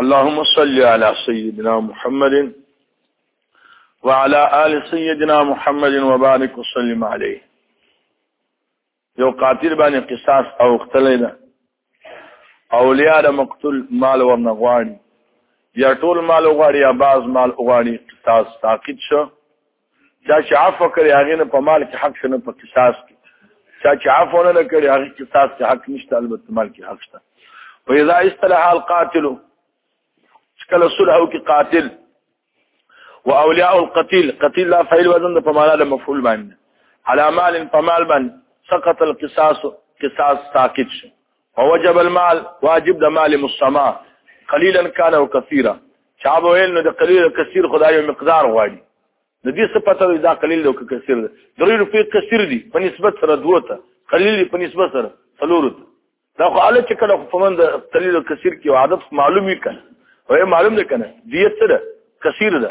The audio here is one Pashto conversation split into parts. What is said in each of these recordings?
اللهم صل على سيدنا محمد وعلى آل سيدنا محمد وبارك وسلم عليه یو قاتل باندې قصاص او اختلې ده اولیاء د مقتول مال ورنه غواړي یا ټول مال غواړي یا بعض مال غواړي قصاص ساقط شو چا چې عفو کړی هغه نه په مال کې حق شنه په قصاص کې چا چې عفو نه کړی هغه قصاص کې حق نشته البته مال کې حق شته فاذا اصطلح القاتل کله صلح او کې قاتل واولیاء القتيل قتيل لا فعل وزن په معنا له مفعول باندې على مال فمال باندې سقط القصاص قصاص ساقط شي ووجب المال واجب د مال مستمع قليلا كان او كثيرا شعب ویل نو د قليل او كثير خدای مقدار غواړي د دې څه پته وي دا قليل او كثير دی درې روپې کثیر دي په نسبت سره دوه ته قليل په نسبت سره څلور ته دا خو اله چې کله په مند قليل او كثير کې عادت معلومي کړي وای معلوم ده کنه دیت سره کثیر ده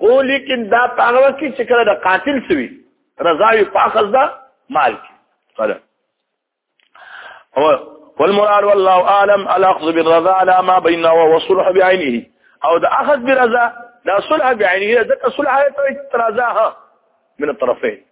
خو لیکن دا هغه وخت کې چې کله د قاتل سوي رضا یې پاخذ ده مال کې قال هو والمراد والله اعلم الاخذ بالرضا على ما بينه والصلح بعينه او دا اخذ بالرضا دا صلح بعينه دا صلح ترضاها من الطرفين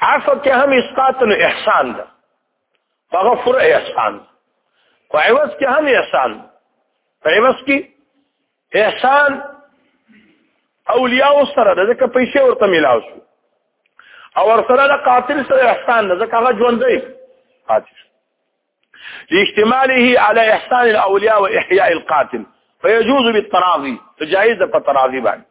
عفو کې هم اسقاط نو احسان ده هغه فرع احسان په عوض کې هم احسان په عوض کې احسان اولیاء سره د ځکه پیسې ورته ملاو شو او ورسره د قاتل سره احسان د ځکه هغه ژوند دی قاتل لاشتماله على احسان الاولياء واحياء القاتل فيجوز بالتراضي فجائز بالتراضي باندې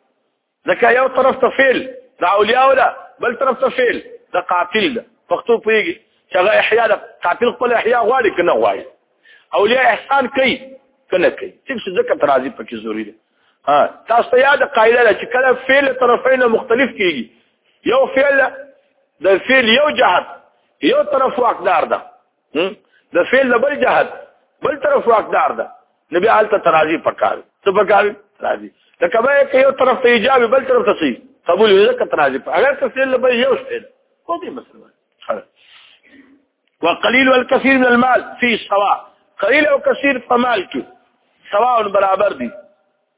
ځکه یو طرف ته فعل د اولیاء ده بل طرف ته فعل د قاتل ده پښتو پیږي چې هغه احیا ده قاتل خپل احیا غواړي کنه غواړي اولیاء احسان کوي کنه کوي څه څه ځکه ترازی پکې ضروری ده ها تاسو ته یاد قاعده ده چې کله فعل طرفین مختلف کیږي یو فعل د فعل یو جهت یو طرف واقدار ده د فعل د بل جهت بل طرف واقدار ده نبی حالت ترازی پکار څه پکار ترازی ته کبه کې یو طرف ته ایجاب بل طرف ته صحیح قبول یې ځکه ترازی اگر که فعل به یو شی خو دې مسله وقليل والكثير من المال في سواء قليل او كثير فمال کې سواء برابر دي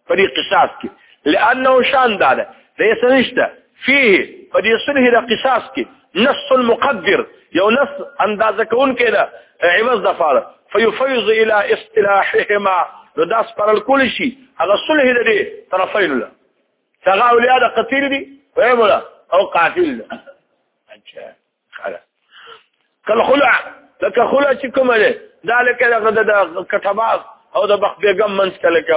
په دې قصاص کې لانه شان دا ده ليس نشته فيه په دې صلح د قصاص کې نص مقدر یو نص اندازه کون کې ده عوض د فار فيفيض الى اصطلاحهما نو دا سپارل کول شي هغه صلح د دې طرفین له څنګه اولیا د قتیل دي وایمه او قاتل ده اچھا کله خلع لکه خلع چې کومه ده دا لکه دغه د کټباز او د بخ بیګم منځ کې لکه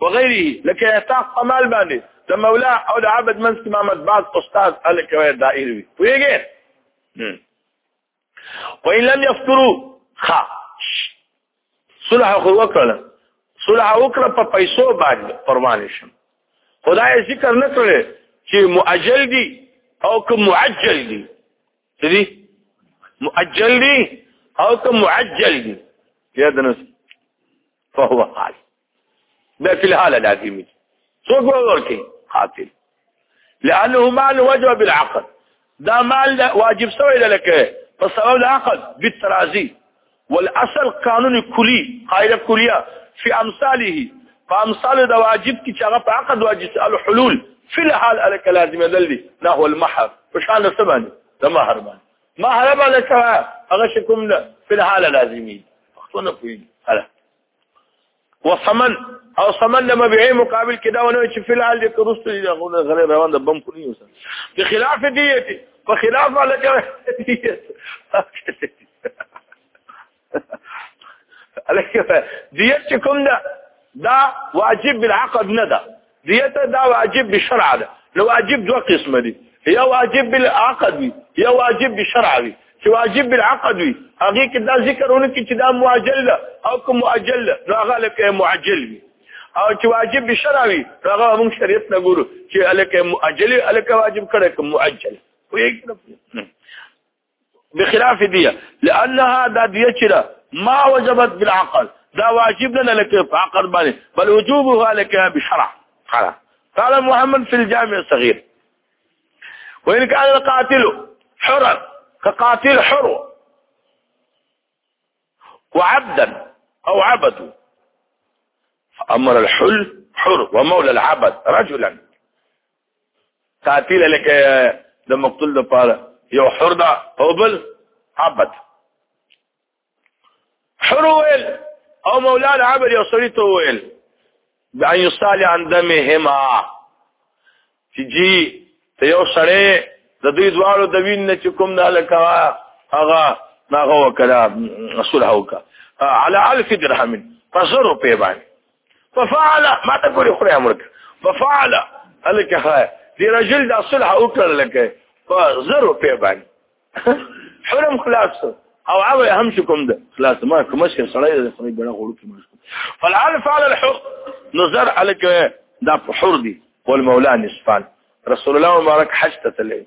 وغيره لکه احتاق په مال باندې د مولا او د عبد منځ کې محمد باز استاد الکه وای دایر وي ویګه وإن لم يفطروا خا صلح خو وکړه صلح وکړه په پیسو باندې قربان شم خدای ذکر نه کړي چې مؤجل دي او که معجل دي دي مؤجل دي او که معجل دي یاد نه فهو حال دا فی الحال لازمي څوک ورکي قاتل لانه مال وجب بالعقل دا مال دا واجب سوی لکه په سبب العقل بالترازي والاصل قانون کلی قاعده کلیه فی امثاله فامثال دا واجب کی چې هغه په عقد واجب الحلول فی الحال الک لازم دلی نه هو المحر په شان سبانه د مہر باندې مہر باندې هغه شکم نه فی الحال لازمي خصونه کوي وثمن او ثمن د مبيعي مقابل کې دا ونه چې فلال دې ترست دي دا غوډه غره روان د بم خوري اوسه په خلاف دي ته په خلاف ولا چې الکه دي چې کوم دا دا واجب بالعقد نه ده دیت دا واجب بشرع ده نو واجب دوه قسم دي یا واجب بالعقد وي یا واجب بشرع وي چې واجب بالعقد وي هغه کې دا ذکرونه کې چې دا مؤجل ده او کوم مؤجل ده نو هغه لکه مؤجل وي او چې واجب بشرع وي هغه موږ شریعت نه ګورو چې الکه مؤجل الکه واجب کړه کوم مؤجل وي بخلاف ديه لانها دا ديه چې ما وجبت بالعقل دا واجب نه لکه په عقد باندې بل وجوبها لکه بشرع قال محمد في الجامع الصغير وإن كان القاتل حرا كقاتل حر وعبدا أو عبد فأمر الحل حر ومولى العبد رجلا قاتل لکه د مقتول د پاره یو حر ده او بل عبد حر ویل او مولانا عبد یو سړی ته ویل بأن يصالي عن دمهما چې جی ته یو سړی د دوی دواړو د وین نه چې کوم نه لکه هغه ناغه وکړه رسول هوکا على 1000 درهم فزرو په باندې ففعل ما ته ګوري خو امر ففعل الک ها دی رجل د صلح او کړل لکه په زرو په باندې حرم خلاص او عوي هم شو کوم ده خلاص ما کوم شي سړی د خپل بڑا غوړو کې مشغول فالعلف على الحق نظر عليك دا حر دي والمولى نصفان رسول الله مبارک حج ته تللی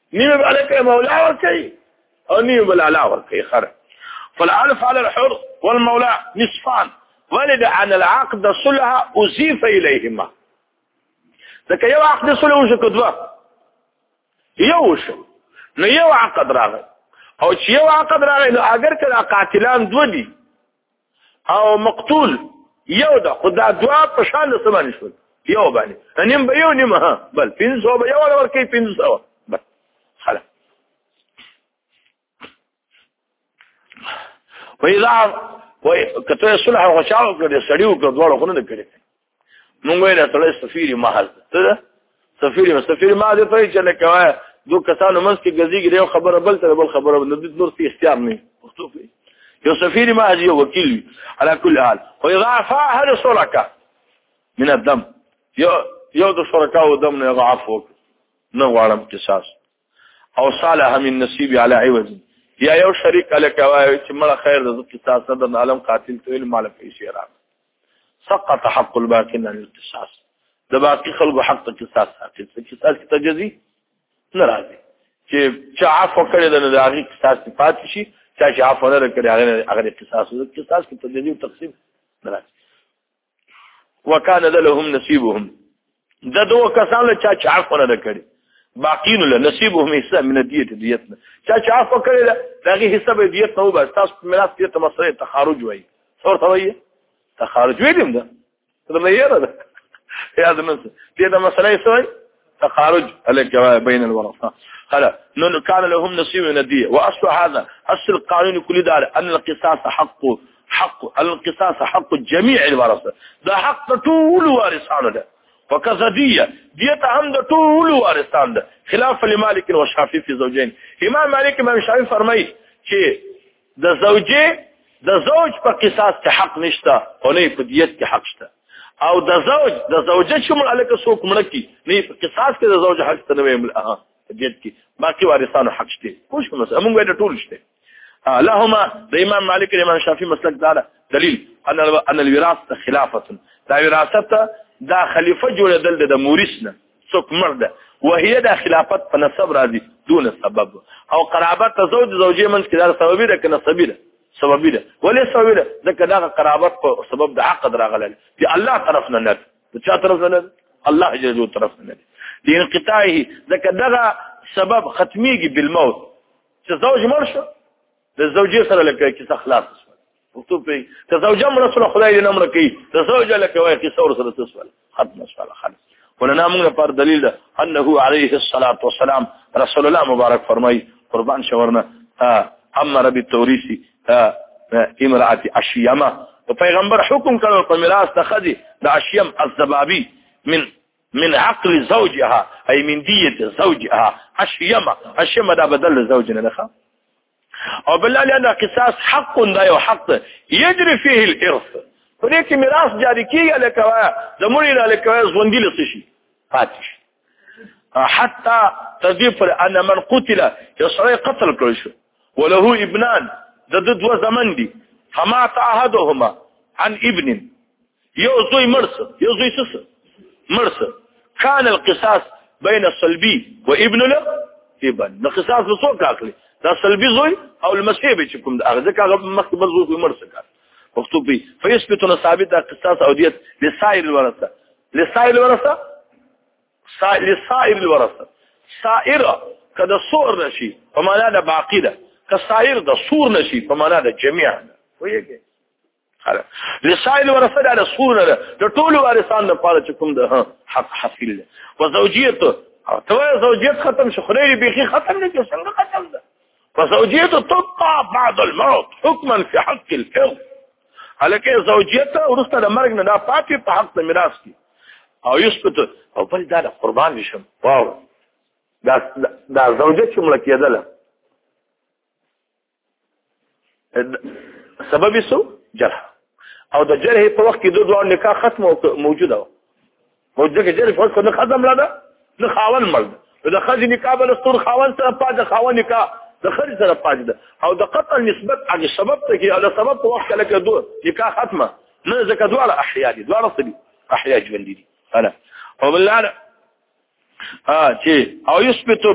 نیمه بالا کوي مولا ور کوي او نیمه بل علا ور کوي خر فالالف على الحر والمولى نصفان ولد عن العقد صلها اضيف اليهما ځکه یو عقد صلح وشو کدوه یو وشو نو یو عقد راغی او چې یو عقد راغی نو اگر کله قاتلان دوه دي او مقتول یو ده خو دا دوا په شان له سمانه شول یو باندې نیم به یو نیم ها بل 500 به یو ور کوي 500 بس خلاص وإذا کته صلح او خشاو کړي سړیو کړه دواړو خونه کړي مونږ ویل ته سفیر محل ته سفیر سفیر ما دې په چې نه کوي دو کسانو منځ کې غزيږي یو خبره بل تر بل خبره نه د نور څه اختیار نه پښتو کې یو سفیر ما اجي وکیل على كل حال خو اذا عفا هل شركه من الدم یو یو د شرکا او دم نه عفو نه غواړم قصاص او صالح من نصيب على عوض یا یو شریک الکوای چې مړه خیر د قصاص نه د عالم قاتل ته مال پیسې راځي سقط حق الباقي من الاختصاص د باقي خلق حق ته اختصاص ساقط اختصاص کی تجزي نه راځي چې چا عفو کړی د نه هغه اختصاص پاتې شي چا چې عفو نه کړی هغه هغه اختصاص او اختصاص کی تجزي او تقسیم نه راځي وکانه لهم نصيبهم د دوه کسانو چا چې عفو نه کړي باقین له نصیبهم حصہ من دیت دیت نه چا چې عفو کړي دا دغه حصہ به دیت نه وبس تاسو په میراث دیت مسله تخارج وایي څور ته وایي تخارج ویلم دا تر نه یره دا یاد نه دې دا مسله یې سوي تخارج الک بین الورثه هلا نو کان لهم نصیب من دیت واصل هذا اصل قانون کلی دار ان القصاص حق حق القصاص حق جميع الورثه دا حق ټول وارثانو ده وکذبیه دیت هم د ټول وارثان ده خلاف لمالک او شافعی فی زوجین امام مالک امام شافعی فرمایي چې د زوجه د زوج په قصاص کې حق نشته او نه په دیت کې حق شته او د زوج د زوجه چې موږ الکه څوک مړ کی نه په قصاص کې د زوج حق ته نه ویل اه دیت کې باقي وارثانو حق شته خوش مسه موږ ټول شته لهما د امام مالک او امام شافعي مسلک دا دلیل ان ان الوراثه خلافه دا وراثت دا خلیفہ جوړېدل د مورث نه څوک مرده وهي دا خلافت په نسب راځي دون سبب او قرابت زوج زوجې منځ کې دا سبب دی کنه سبب دی سبب دی ولې سبب دی ځکه دا قرابت په سبب د عقد راغلی دی الله طرف نه نه چا طرف نه نه الله جل طرف نه نه دی انقطاعه ځکه دا سبب ختميږي بالموت چې زوج مړ شو د زوجې سره لکه چې خلاص شو مکتوب په که زوجه مړ شو خدای دې نمر کوي د زوجه لکه وایي چې سور سره تسول ختم شو خلاص ولنا موږ پر دلیل ده انه عليه الصلاه والسلام رسول الله مبارک فرمای قربان شورنا امر بالتوريث امراه اشيما پیغمبر حکم کړو په میراث د خدي د اشیم الزبابي من من عقل زوجها اي من ديه زوجها اشيما اشيما دا بدل زوج نه ده او بل لان قصاص حق دا یو حق يجري فيه الارث په دې کې میراث جاری کیږي لکه د مړي نه لکه ژوندۍ لسی شي پاتې شي حتى تضيف ان من قتل يسري قتل کړی شو وله ابنان د دوه زمن دي فما تعهدهما عن ابن یو زوی مرس یو زوی سس مرس کان القصاص بین الصلبی و ابن له ابن نو قصاص له څوک اخلي دا صلبی زوی او المسیح به چې کوم دا هغه ځکه هغه مخکې بل زوی مرس کار پښتو پی فیثبتون ثابت دا قصاص او دیت لسائر الورثه لسائر الورثه لسائر الورثه سائر کده سور نشي په معنا د باقی ده که سائر د سور نشي په معنا د جميع ویږي لسائل ورثه د رسول نه د ټول وارثان لپاره چې کوم د حق حاصل ده او زوجیت او تو زوجیت ختم شو خلیری بیخي ختم نه کې څنګه ختم ده فزوجیت تبقى بعد الموت حكما في حق الفرد هلکه زوجیت ورسته د مرګ نه دا پاتې په حق د میراث کې او یثبت او بل دا قربان نشم واو دا دا زوجیت چې ملکیدله سبب سو جرح او د جرح په وخت کې دوه دوه نکاح ختم موجوده و موجوده کې جرح فوق نه ختم لاده نه خاون مړ د خځې نکاح بل ستور خاون سره پاج خاون نکاح د خځې سره پاج ده او د قطع نسبت هغه سبب ته کې هغه سبب په وخت کې دوه نکاح ختمه نه ځکه دوه احیا دي دوه سبي احیا ژوند دي انا او بل ها چې او یثبت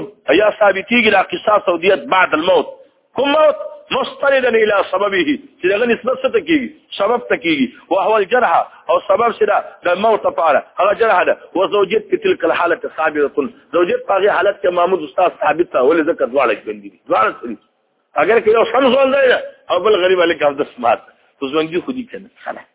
یا ثابتیږي لا قصاص او دیت بعد الموت کوم موت مستندا الى سببه چې دغه نسبت څه کیږي سبب ته کیږي او هو الجرح او سبب سره د موت لپاره هغه جرح ده او زوجت په تلک الحاله ثابته زوجت په هغه حالت کې محمود استاد ثابت ته ولې ذکر دواړه کوي دواړه سری اگر کې یو سم ځول دی او بل غریب الک عبد السمات تو ځوندي خودي کنه خلاص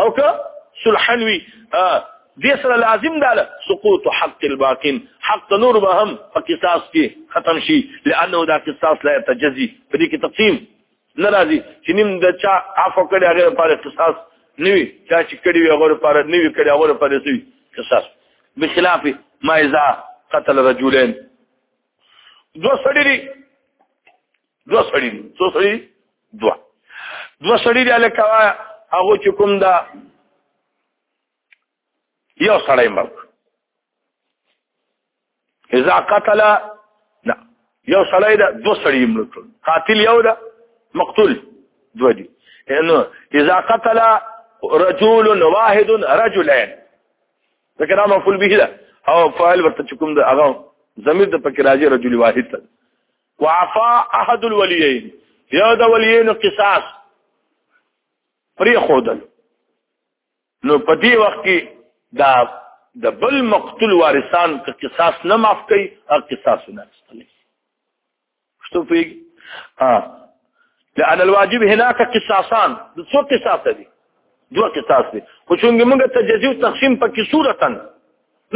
او که صلحن وي دې سره لازم ده سقوط حق الباقين حق نور به هم په قصاص کې ختم شي لانه دا قصاص لا يتجزي په دې کې تقسیم نه راځي چې نیم د چا عفو کړي هغه لپاره قصاص نوي چا چې کړي وي هغه لپاره نوي کړي هغه لپاره سوي قصاص بخلاف ما اذا قتل رجلين دو سړي دوه سړي دي څو سړي دوه دوه سړي دي لکه هغه چې کوم دا یو سړی مړ اذا قتل نه یو سړی دا دوه سړي مړ کړ قاتل یو دا مقتول دوه دي انه اذا قتل رجل واحد رجلين فکر ما مفعول به ده او فاعل ورته کوم دا هغه ضمیر د پکې راځي رجل واحد ته وعفا احد الوليين یو د وليين قصاص پری خودل نو په دې وخت کې دا د بل مقتول وارثان که قصاص نه معاف کوي او قصاص نه استلي شتو پیږي ها لأن الواجب هناك قصاصان د څو قصاص دي دوه قصاص دي خو څنګه موږ تجزیه تقسیم پکې صورتن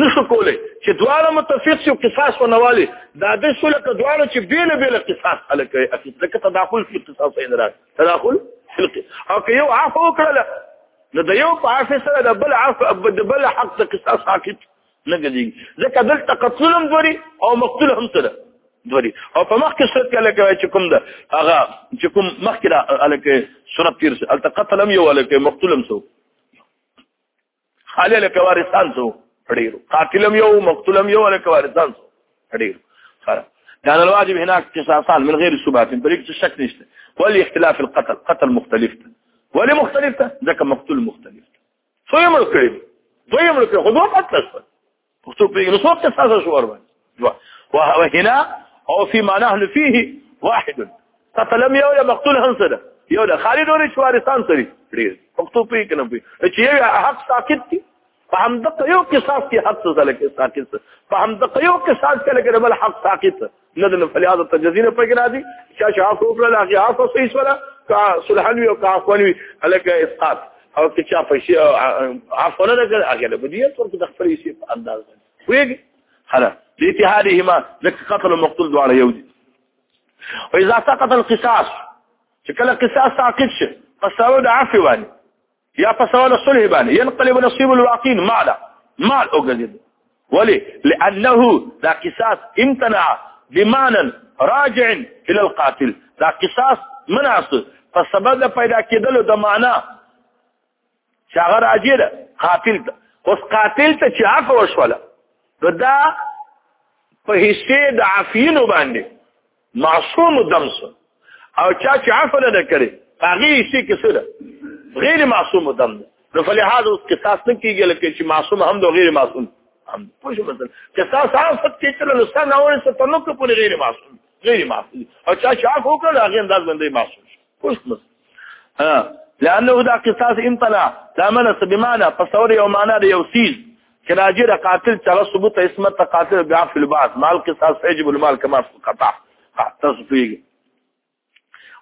نشو کولای چې دواړه متفق شي قصاص و نوالي دا د سولې ته دواړه چې بیل بیل قصاص حل کوي اصل ځکه تداخل فی قصاص نه راځي تداخل خلقي او که یو عفو کړل نو د یو په عفو سره د بل عفو د بل حق د قصاص حاکم نه ګرځي ځکه دلته قتل هم دوري او مقتول هم سره دوري او په مخ کې صورت کې لکه چې کوم ده هغه چې کوم مخ کې لکه صورت تیر الته قتل هم یو لکه مقتول هم سو خاله لکه وارثان سو ډیرو قاتلم یو مقتولم یو لکه وارثان سو ډیرو خره يعني الواجب هناك قصاصان من غير سبات بريك الشك نشته ولي اختلاف القتل قتل مختلف ولي مختلف ده ذاك مقتول مختلف سو يمر كريم دوی مړ کړ خو دوه قتل شول پښتو پیګنو څوک ته تاسو شو ور باندې هنا او فی ما نحن فيه واحد قتلم یو له مقتول هنسده یو له خالد اور شوارستان سری ډیر پښتو پیګنو پی چې یو حق ساکت دي په هم دغه یو کې ساکت حق څه لکه ساکت په هم دغه یو کې ساکت لکه بل حق ساکت نه د فریاد ته جزینه پکې راځي چې شاف وکړه لا هغه عفو صحیح سره کا صلحن وی او کا عفو وی الکه اسقاط او چې چا پیسې عفو نه کړ هغه له بدیه تر په خپل شي په انداز ویږي هلا لاتحادهما لك قتل المقتول دواړه یو دي واذا سقط القصاص چې کله قصاص ساقط شي قصاص د عفو باندې یا په سوال صلح باندې ينقلب نصيب الواقين مال مال اوګرځي ولي لانه دا قصاص امتنع بمانا راجع الى القاتل دا قصاص مناس په سبب د پیدا کېدلو د معنا چې هغه راجع ده قاتل ته اوس قاتل ته چې عفو وشوله نو دا په حصے د عفینو باندې معصوم دم سو او چا چې عفو نه کړي هغه شي کې څه ده غیر معصوم دم ده نو فلهذا اوس قصاص نه کیږي لکه چې معصوم هم ده غیر معصوم هم پوه شو مثلا قصاص هغه څه چې تر نو ستنه اوري څه په نوکه پورې غیر معصوم غیر معصوم او چا چې عفو کړ هغه انداز باندې معصوم شي پوه شو لانه دا قصاص امتنع دا منس بمعنى تصور یو معنا دی یو سیز کراجی را قاتل چلا ثبوت اسمت تا قاتل بیا فی البعض مال کے ساتھ سیجب المال کما قطع تصفیق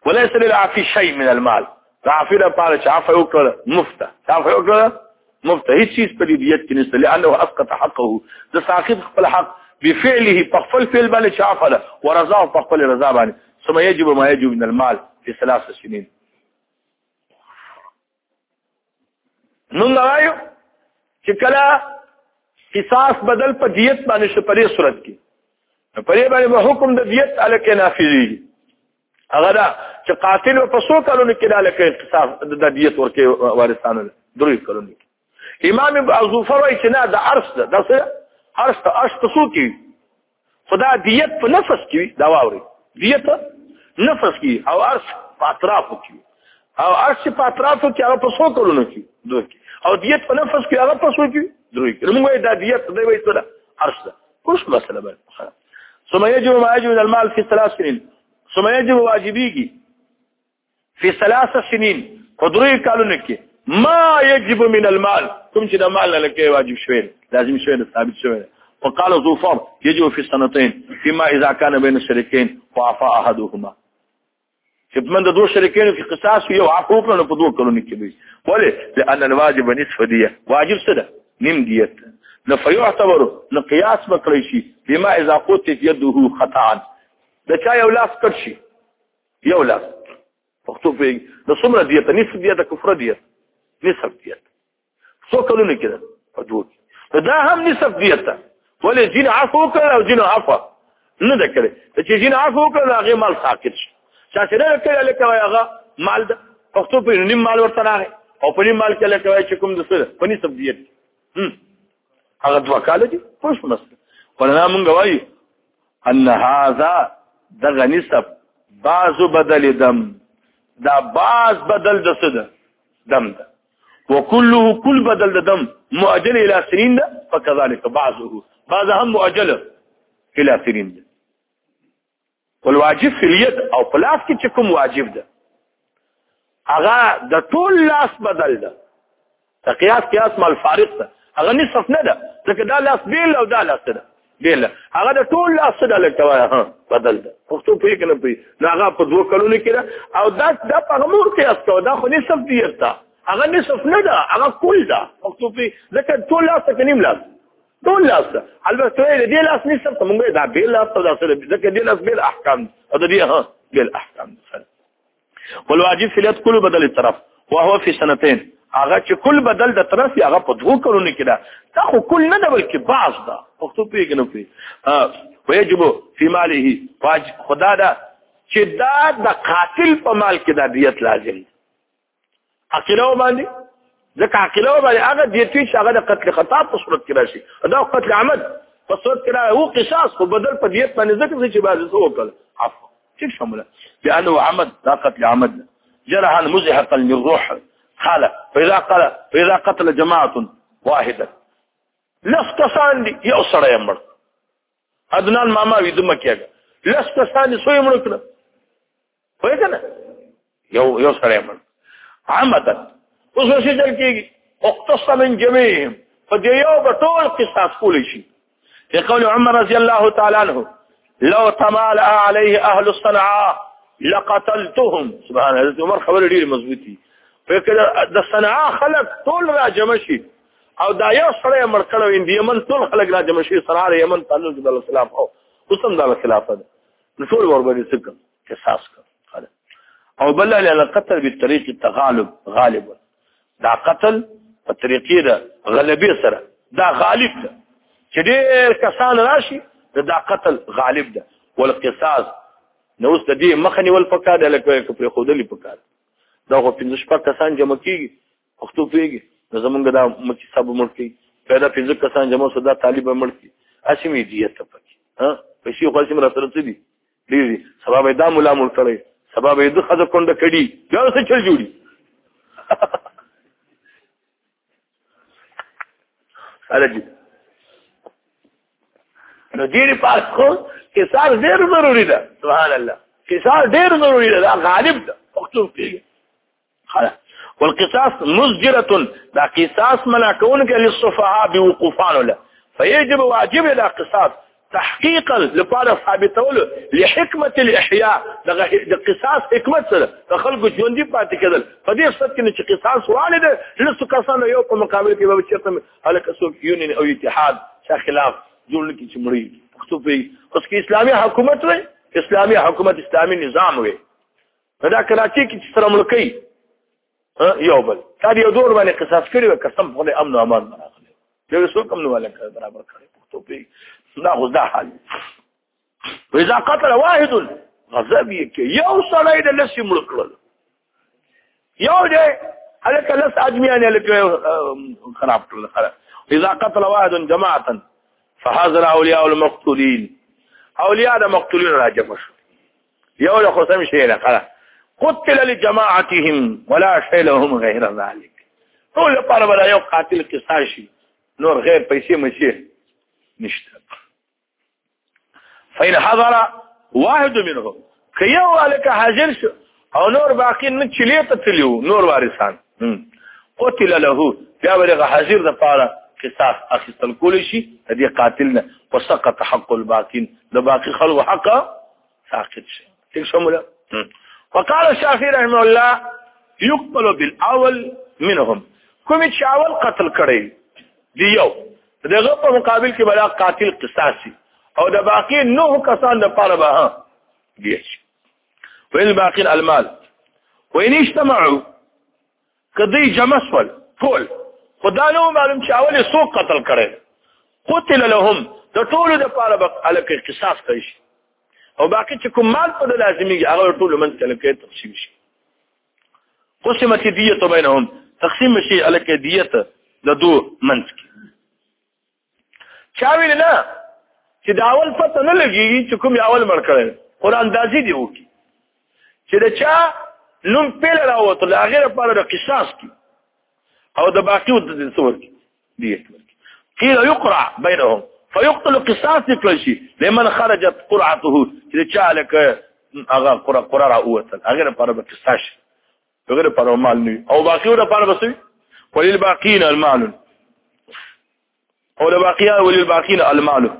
ولیس للعافی شیء من المال عافی را پاره چې عفو وکړ مفته عفو وکړ مفته هیڅ چیز په دې دیت کې نشته لانه اسقط حقه د صاحب خپل حق بفعله په خپل فعل باندې شافله ورزاه په خپل رضا باندې ثم يجب ما يجب من المال في ثلاث سنين نو رايو چې کله قصاص بدل په دیت باندې شو په دې صورت کې په دې باندې به حکم د دیت الکه نافذي هغه دا چې قاتل په څو کلونو کې لاله کې قصاص د دیت ورکه وارثانو درې کلونو کې امام ابو ظفر وايي چې نه د عرش د عرش ته عرش ته څو کې خدا دیت په نفس کې دا واوري دیت نفس کې او ارش په اطراف کې او ارش په اطراف کې هغه په څو کلونو کې دوه کې او دیت په نفس کې هغه په څو کې درې کې موږ دا دیت دی وایي څه ارش ده کوم مسله باندې ثم يجب ما يجب المال في ثلاث سنين ثم يجب واجبيږي فی ثلاث سنین قدرې کالونه کې ما يجب من المال کوم چې د مال لکه واجب شوی لازم شوی ثابت شوی وقال ذو فرض يجب في السنتين فيما اذا كان بين الشريكين وعفى احدهما چې په منځ دوه شریکانو کې قصاص یو عفو کړو په دوه کلونو کې به ولی لان الواجب نصف دیه واجب څه ده نیم دیت نو فیعتبر نو قیاس وکړی شي بما اذا قوت یده خطا د چا یو لاس کړ شي یو لاس پښتو په د څومره دیت نصف دیت کفر دیت نصف دیت څو کلونه کېده په دوه دا هم نصف دیت ده ولې جن عفو کړ او جن عفو نه ده کړې چې جن عفو کړ هغه مال ساکت شي چې نه کړی لکه هغه مال ده پښتو په نیم مال ورته راغی او په نیم مال کې لکه چې کوم د سره په نصف دیت هغه دوا کال دي پوه شو نسل ولنا مونږ وایو ان هذا د غنی سب بعض بدل دم دا بعض بدل د څه ده دم ده وكله كل بدل د دم مؤجل الى سنين ده فكذلك بعضه بعض هم مؤجل الى سنين ده والواجب فی الید او په لاس کې چې کوم واجب ده هغه د ټول لاس بدل ده د قیاس قیاس مال فارق ده هغه نصف نه ده ځکه دا لاس بیل او دا لاس ده بیل هغه د ټول لاس ده لکه ها بدل ده پښتو په کې نه پي دا هغه په دوه کلونو کې ده او دا د پغمور قیاس کو دا خو نصف دی ورته هغه نصف نه ده هغه کل ده پښتو په ځکه ټول لاس کې نیم لاس ټول لاس ده البته یې دې لاس نه سم موږ دا به لاس ته لاس ده ځکه دې لاس به احکام او دې ها به احکام والواجب فی الات کل بدل الطرف وهو فی سنتين هغه چې کل بدل د طرف هغه په دوه کلونو کې ده دا خو کل نه ده بلکې بعض ده پښتو پیګنه پی ويجب فی ماله واجب خدا ده چې دا د قاتل په مال کې د دیت لازم عقیله باندې ځکه عقیله باندې هغه دې چې هغه د قتل خطا په صورت کې راشي دا قتل عمد په صورت کې راځي او قصاص خو بدل په دې باندې ځکه چې باز څه وکړ عفو چې شامله لانه عمد دا قتل عمد جرحا مزهقا للروح قال فاذا قال فاذا قتل جماعه واحده لفتصان دي يوصل يمر عدنان ماما وی دمه کېږه لس کسان سوی مړ کړ وای کنه یو یو سره مړ عمدت اوس وشي دل کېږي اقتص من جميعهم په دې یو بټول قصاص کول شي په قول عمر رضی الله تعالی عنہ لو تمال عليه اهل الصنعاء لقتلتهم سبحان الله عمر خبر ډیر مضبوطی په کله د صنعاء خلق ټول راجم شي او دا یو سره مړ کړو ان یمن ټول خلک راځي مشي سره یمن تعلق د خلاف او قسم د خلاف ده ټول ور باندې څه قصاص کړ او بل له قتل به طریق تغالب غالب دا قتل په طریقې ده غلبې سره دا غالب ده چې ډېر کسان راشي دا قتل غالب ده والقصاص نو اوس د دې مخنی ول پکار لکه په خودلی پکار دا خو پنځه شپږ کسان جمع کیږي پښتو پیږي نو زمونږ دا مچ صاحب ملکی پیدا پنځه کسان جمع سودا طالب ملکی اسیم دیت ته پکی ها پیسې خو اسیم را سره څه دي ډیری سبا به دا مولا مول کړي سبا به د خزه کونډه کړي دا څه چل جوړي الګي نو دیری پاس خو کسار ډیر ضروری ده سبحان الله کسار ډیر ضروری ده غالب ده پښتون پیږي والقصاص مزجره دا قصاص منع كون كان للصفحاء بوقوفان له فيجب واجب دا قصاص تحقيقا لپاره ثابتولو لحكمه الاحياء دغه د قصاص حکمت سره د خلکو ژوندۍ پاتې کېدل په دې صورت کې چې قصاص والد لسو کسانو یو په مقابل کې به چېرته هلک څوک یونین او اتحاد څخه خلاف جوړ لکه چې مړی پښتو په اوس کې اسلامي حکومت وي اسلامي حکومت اسلامي نظام وي دا کراچي کې چې سره ملکی یو بل تا یو دور باندې قصاص کړی و قسم په امن او امان باندې یو څوک هم نه ولا کړ برابر کړی پښتو په دا خو دا حال واذا قتل واحد غضب یې کې یو سړی د لسی مړ کړل یو دی هلکه لس اجمیان هلکه خراب کړل خراب اذا قتل واحد جماعه فهذا الاولياء المقتولين اولياء المقتولين راجمش یو له خصم شي نه خلا قتل لجماعتهم ولا شيء لهم غير ذلك ټول پر ولا یو قاتل قصاص شي نور غیر پیسې مچي نشته فإن حضر واحد منهم کيو الک حاضر شو او نور باقی نه چلی ته تلیو نور وارثان قتل له بیا ورغه حاضر د پاره قصاص اخیستل کول شي د قاتل نه وسقط حق الباقین د باقی خلق حق ساقط شي ٹھیک شو مولا وقال الشافعي رحمه الله يقبل بالاول منهم کوم چې اول قتل کړي دی یو دغه په مقابل کې بلا قاتل قصاصي او د باقي نو کسان د پاره به ها دی ویل باقي المال وین اجتمعوا کدی جمع سول ټول خدا نو معلوم چې اول سو قتل کړي قتل لهم د ټول د پاره بق الک قصاص کوي او باقي چې کوم مال په لازمي هغه ټول من تل کې تقسیم شي قسمت دیت بینهم تقسیم شي الک دیت د دو منځ کې چا ویل نه چې دا اول پته نه لګي چې کوم اول مړ کړل قران دازي دی وکی چې دا چا نوم پیل راوته لا غیر په اړه قصاص کی او د باقیو د څور کی دی قیل یقرع بینهم فیقتل قصاص کړی شي لمن خرجت قرعته چې چا لکه هغه قرعه قرعه راوته هغه په اړه قصاص غیر پر مال نه او باقی ور پر بس ولل باقین المال او باقی ولل باقین المال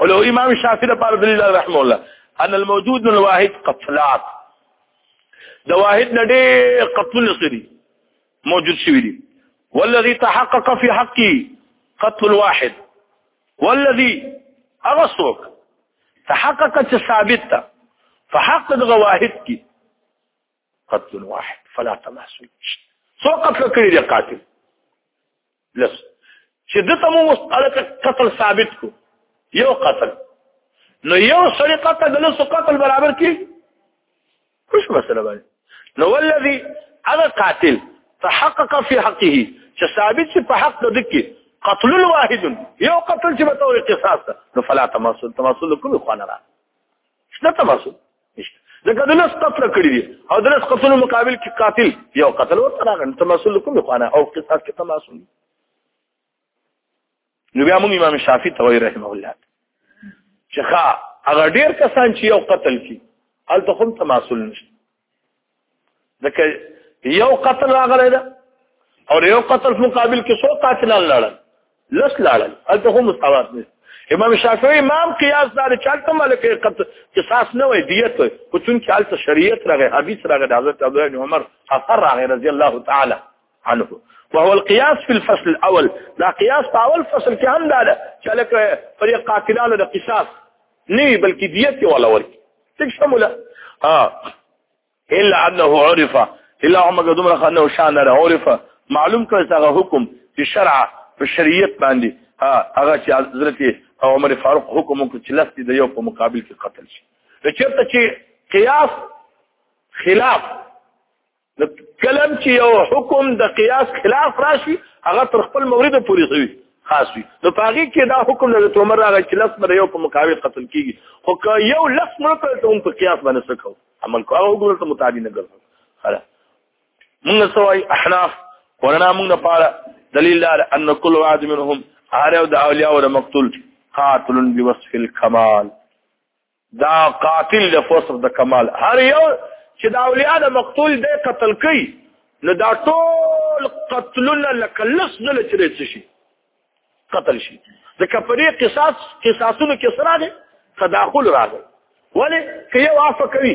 او لو امام شافعی پر دلیل رحم الله ان الموجود من الواحد قتلات د واحد نه ډېر قتل سری موجود شوی دی والذي تحقق في حقي قتل الواحد والذي اغسوک تحقق چې ثابت ده فحق د واحد کی قتل واحد فلا تماسل سو قتل کړی دی قاتل لس چې د تمو مستعلق قتل ثابت کو یو قتل نو یو سړی قتل د لس قتل برابر کی خوش مسله باندې نو ولذي هغه قاتل تحقق في حقه چې ثابت شي په حق د دکی قتل الواحد یو قتل چې به توې قصاص نو فلا تماسل تماسل کوم خانه را شنو تماسل ځکه د لس قتل کړی دي او د لس قتلو مقابل کې قاتل یو قتل ورته راغلی تماسل کوم خانه او قصاص کې تماسل نو بیا موږ امام شافعي ته وایي رحمه الله چې ښا هغه ډیر کسان چې یو قتل کی الته هم تماسل نشته ځکه یو قتل راغلی ده او یو قتل مقابل کې څو قاتلان لاړل لس لاړل هلته هم مساوات نشته امام شافعي امام قیاس دار چالت ملک قط قصاص نه وي دیت وي خو چون چې حالت شریعت راغی حدیث راغی د حضرت عبد الله عمر اثر راغی رضی الله تعالی عنه وهو القياس في الفصل الاول دا قياس په اول فصل کې هم دا ده چې لکه پر قاتلانو د قصاص نه بلکې دیت ولا ورکی څه شموله ها الا انه عرف الا هم قدمره خنه شان عرف معلوم کړ څنګه حکم چې شرع په شریعت باندې هغه چې حضرت عمر فاروق حکم وکړ چې لفظ د یو په مقابل کې قتل شي چرته چې قیاس خلاف نو کلم چې یو حکم د قیاس خلاف راشي هغه تر خپل مورید پورې وي خاص وي نو پاغي کې دا حکم د حضرت عمر راغی چې لس مره یو په مقابل قتل کیږي خو که یو لس مره کړ ته هم په قیاس باندې څه کوو عمل کوو هغه حکم ته متابع نه ګرځو خلا موږ سوای احناف ورنا موږ نه پاره دلیل دار ان کل واحد منهم هر یو د اولیاء او د مقتول قاتل بوصف الكمال دا قاتل د فسق د کمال هر یو چې د اولیاء د مقتول دی قتل کوي نو دا ټول قتلونه لکه لس ځله چې شي قتل شي د کفري قصاص قصاصونو کې سره دي تداخل راغی ولې که یو عفو کوي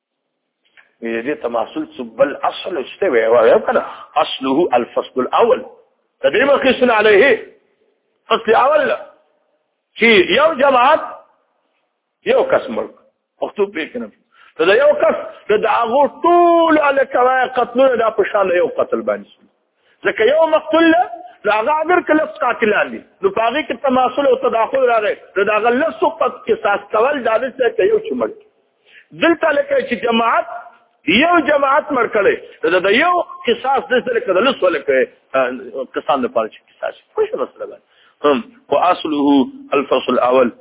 نو دې تماثل څه بل اصل شته وي وایو کنه اصله الفصل الاول تدې مقیس علیه فصل اول چې یو جماعت یو کس ملک پښتو په کې نه ته دا یو کس ته دا غو ټول الکوای قتلونه دا په شان یو قتل باندې ځکه یو مقتول له نو هغه اگر کله قاتلان دي نو پاغي کې تماسل او تداخل راغی نو دا غل سو پد کې ساس کول دا د څه یو چمړ دلته لکه چې جماعت یو جماعت مر کړي دا یو قصاص د څه لکه د لس ولکه قسم د پاره چې قصاص خوش مسله ده هم واصله الفصل الاول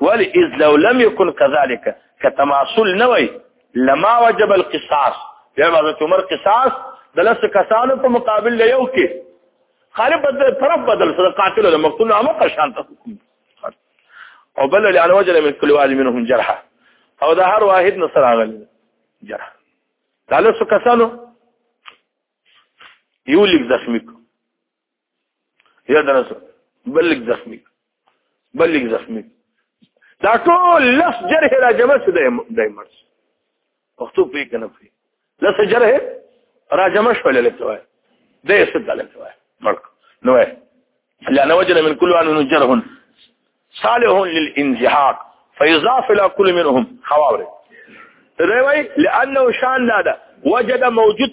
ولی اذ لو لم يكن كذلك كتماصل نوي لما وجب القصاص يا حضرت عمر قصاص دلس کسانو په مقابل له یو کې خالي بدل طرف بدل سره قاتل او مقتول عامه قشان ته او بل اللي على وجه من كل واحد منهم جرحه او دا هر واحد نصر غل جرح دلس کسانو یو لیک زخمی کو یا دنه سره بلک زخمی بلک زخمی دا ټول لس جرح را جمع شو دای مرس وختو پی کنه پی لس جرح را جمع شو لته وای دې څه دلته وای مرک نو وای لانه وجل من كل وان جرح صالح للانزهاق فيضاف الى كل منهم خواوري دوی لانه شان لاده وجد موجود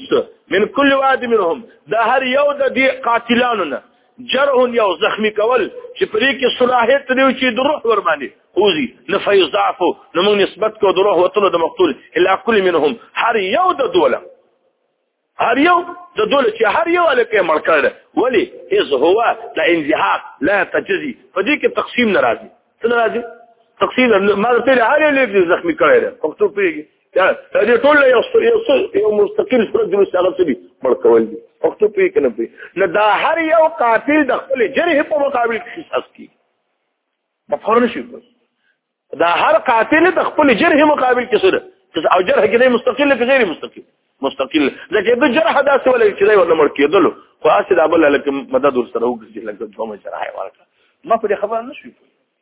من كل واحد منهم دا هر یو د دې قاتلانو نه جرح یو زخمی کول چې پرې کې صلاحیت دی چې د روح ور باندې اوزي نفي ضعف نو موږ نسبت کو د روح وتلو د مقتول الا كل منهم هر یو د دوله هر یو د دول چې هر یو الکه مړ کړ ولی از هو د انزهاق لا تجزي په دې کې تقسیم ناراضي څه ناراضي تقسیم ما ته هر یو لیک زخمی کړی دی پښتو پیږي دا دې ټول یو یو یو مستقل سره د رساله سړي مړ کول دي پښتو پیږي کنه پی نه دا هر یو قاتل د خپل جرح په مقابل کې حساس کی په فورن شي دا هر قاتل د خپل جرح مقابل کې سره او جرح کې نه مستقل کې غیر مستقل مستقل ځکه د جرح داسې ولې چې دا ونه مړ کېدل خو اسې دا بل لکه مدد ور سره وګرځي لکه دوه مې جرح ورکړه ما په خبره نه شوې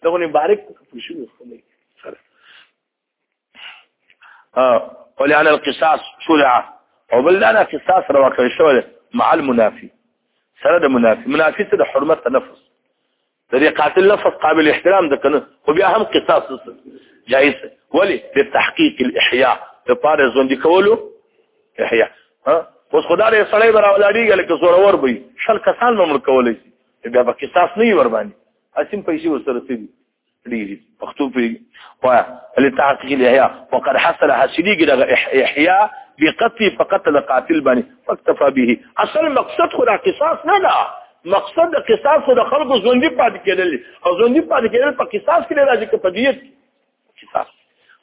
دغه مبارک په شو خو ولعن القصاص شرعه او بل دا قصاص روا کړی شو مع المنافي سره د منافي منافي ته د حرمت تنفس د دې قاتل لفظ قابل احترام ده کنه خو بیا هم قصاص جائز ولی د تحقیق الاحیاء د پاره ژوند کولو احیاء ها اوس خدای یې سړی برا ولاړیږي لکه زورور وي شل کسان ممر کولای شي بیا به قصاص نه ور باندې اسیم پیسې وسره سي ډیری پښتو په وای ولې تحقیق الاحیاء وقد حصل حسلیږي د احیاء بقتل فقط القاتل باندې فاكتفى به اصل مقصد خو د قصاص نه ده مقصد د قصاص خو د خلکو ژوندۍ پاتې کېدل او ژوندۍ پاتې کېدل په قصاص کې راځي کې په دیت قصاص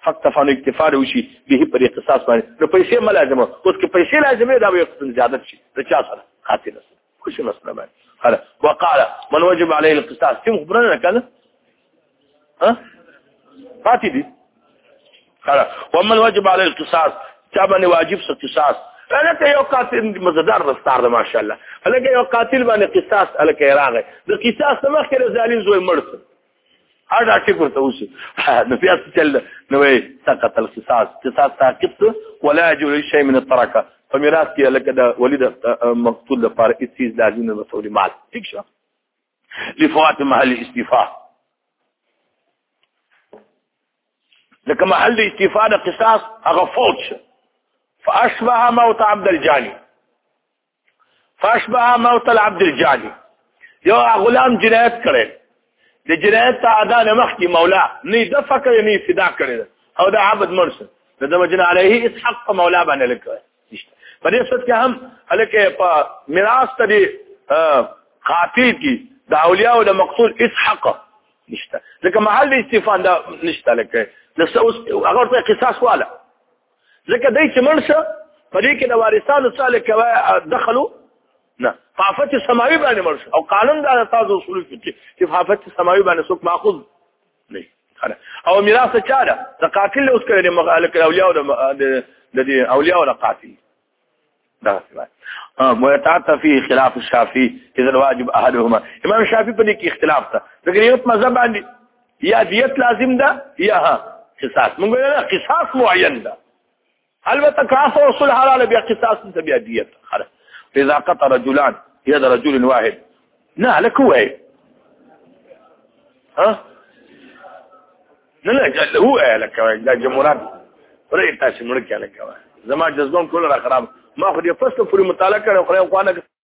فاكتفى نو اکتفا وشي به پر قصاص باندې نو پیسې ملازمه اوس کې پیسې لازمه دا یو زیادت شي د چا سره خاطر سره وش مسنا بعد قال وقال من وجب عليه القصاص كم خبرنا كذا ها فاتي دي قال ومن وجب عليه القصاص تابني واجب قصاص الکه یو قاتل مزدار رستار ما شاء الله الکه یو قاتل باندې قصاص الکه راغی د قصاص مخکې ظالم زوی مړ هر ډاکټر ورته وشي نو بیا څه چل نو وي سقط القصاص قصاص ساقط ولا يجوز شيء من التركه فميراث کې لکه دا ولید مقتول لپاره هیڅ لازم نه مسول مال ٹھیک شو لفوات محل استفاء لکه محل استفاء د قصاص هغه فوت شو فاشبه موت عبد الجاني فاشبه موت العبد الجاني یو غلام جنایت کړي د جنایت ته ادا نه مخ کی مولا نه د فکر نه فدا کړي او د عبد مرس د دمجن علیه اسحاق په مولا باندې لکه په دې صورت کې هم هلکه په میراث ته دی قاتل کی د اولیاء او د مقتول اسحاق نشته لکه محل استفان دا نشته لکه نو اوس هغه ته قصاص واله ځکه دی چې مړ شه په دې کې د وارثانو څاله کوي دخلو نه فافت سماوي باندې مړ شه او قانون دا تاسو اصول کې چې فافت سماوي باندې څوک ماخذ نه او میراث چاره د قاتل اوس کړي مغالک اولیاء د د اولیاء او قاتل دا سوال ويتعت فيه خلاف الشافعي اذا الواجب احدهما امام شافعي په دې کې اختلاف ده ځکه یو مذهب باندې یا دیت لازم ده یا ها قصاص موږ ویل قصاص معین ده البته قصاص او صلح حلال بیا قصاص ته بیا دیت خلاص اذا قطع رجلان يد رجل واحد نه هلک ووایي ها نه نه ووایي هلک وایي دا جمهورات پرې تاسې مړ کې هلک وایي زما جذبه هم ټوله را خراب ما خو دې فصل پورې مطالعه کړې خو یې خوانه